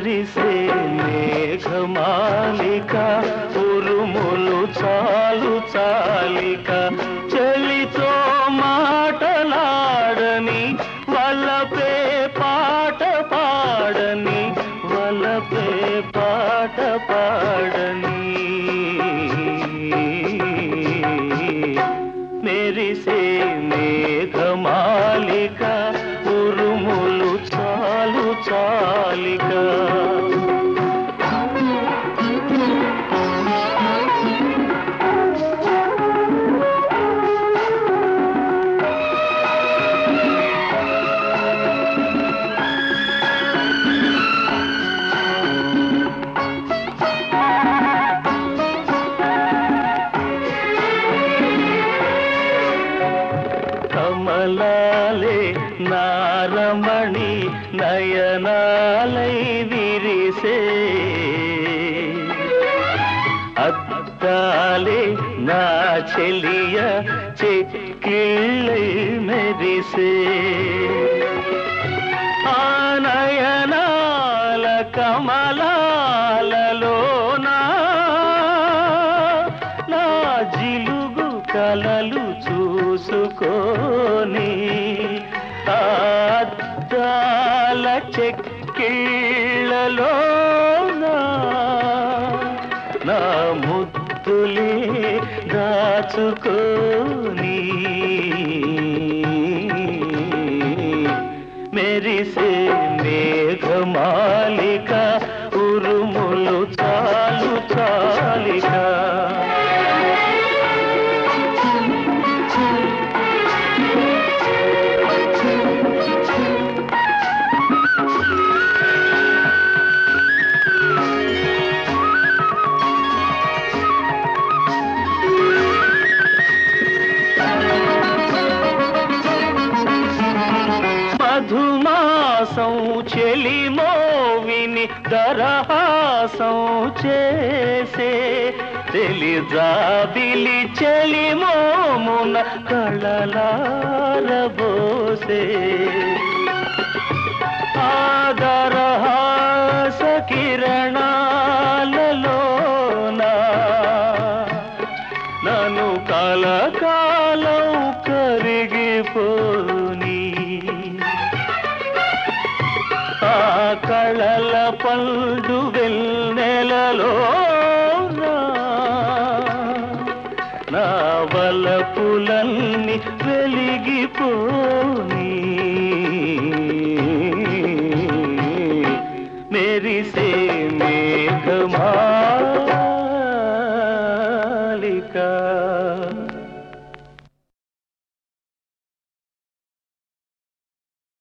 మెరిసే మేఘమాలిక ఉరుములు చాలు చాలిక. చెలితో మాటలాడని వలపే పాట పాడని వలపే పాట పాడని. మెరిసే మేఘమాలిక ఉరుములు చాలు చాలిక. நாளே நாரமணி நயனாலை விரிசே. அத்தாலே நா செலிய செக்கிள்ளை மெரிசே. ஆனயனால கமலா కలలు చూసుకొని అద్దాల చెక్కిళ్ళలో నా ముద్దులే దాచుకొని మెరిసే మేఘమాలిక ఉరుములు చాలు చాలిక మధుమాసం చెలిమోవిని దరహాసం చేసే. తెలిజాబిలి చెలిమోమున కళలారబోసే వెన్నెలలో నా వలపులన్నీ వెలిగిపోని. మెరిసే మేఘమాలిక.